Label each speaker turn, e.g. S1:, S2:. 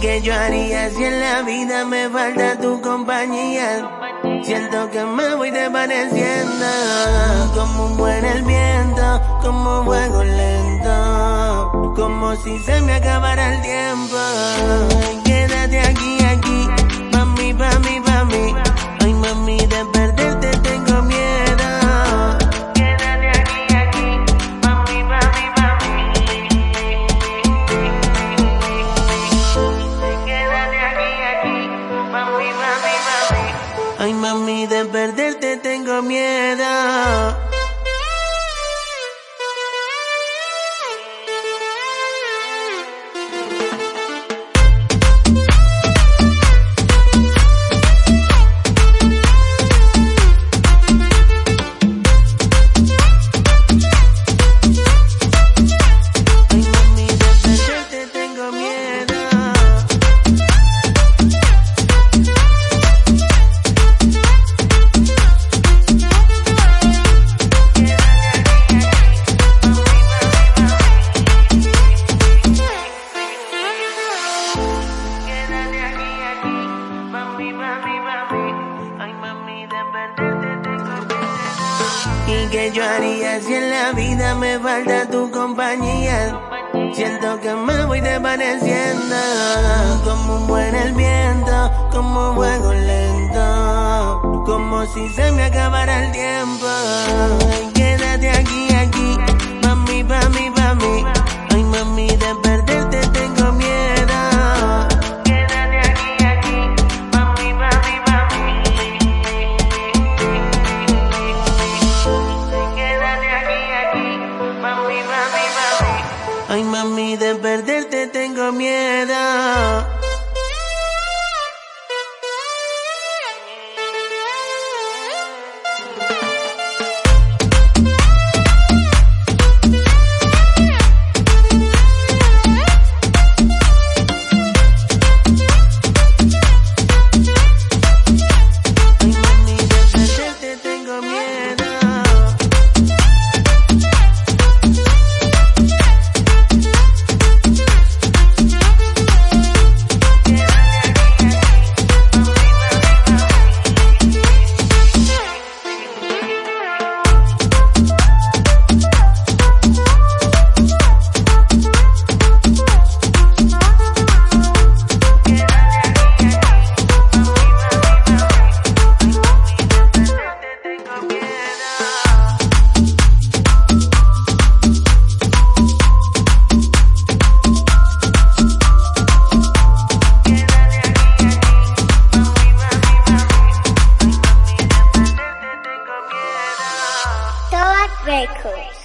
S1: qué yo haría si en la vida me falta tu compañía? Siento que me voy desvaneciendo, como un buen el viento, como fuego lento, como si se me acabara el tiempo. Mami, de perderte tengo miedo. ¿Y qué yo haría si en la vida me falta tu compañía? Siento que me voy desvaneciendo, como un buen el viento, como un fuego lento, como si se me acabara el tiempo. Mami, de perderte tengo miedo.
S2: Thought Records.